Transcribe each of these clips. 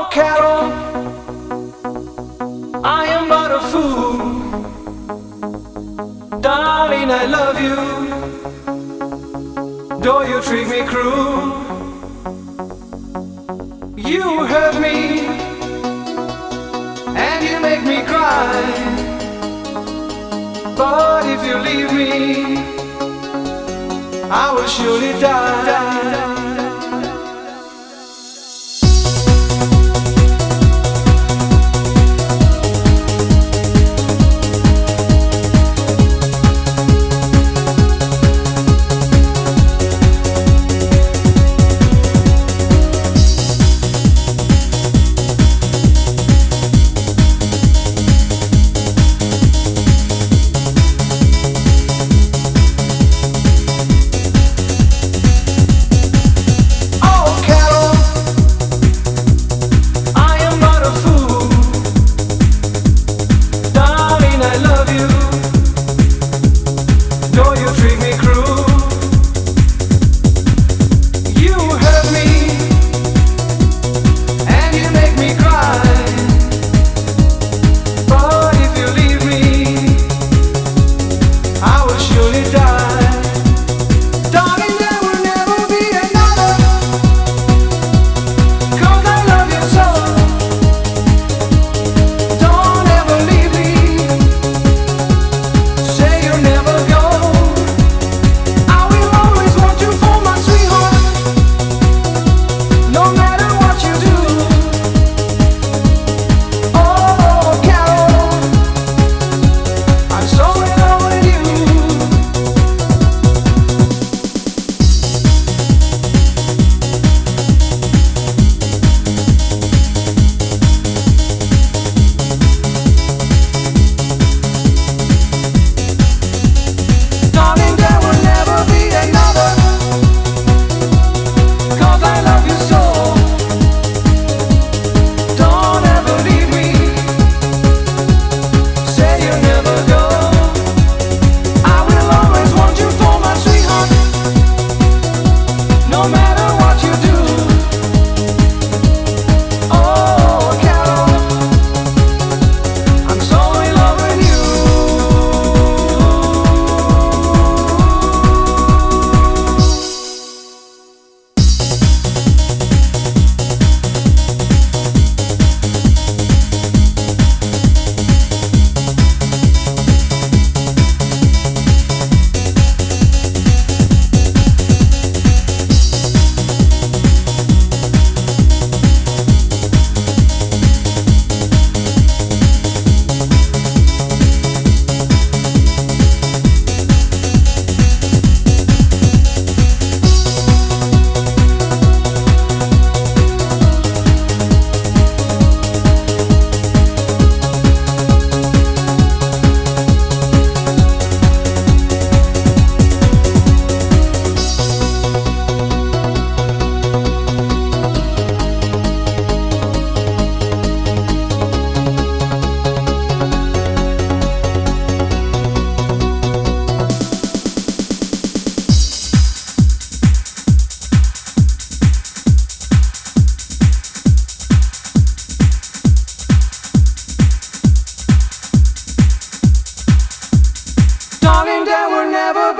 all cattle. I am but a fool. Darling, I love you. Don't you treat me cruel, you hurt me and you make me cry. But if you leave me, I will surely die.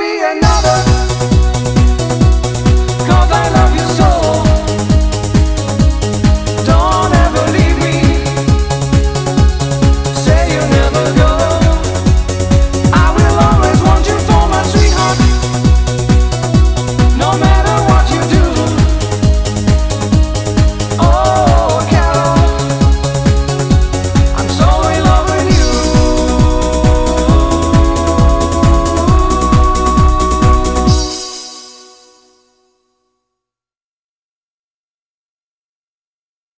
be another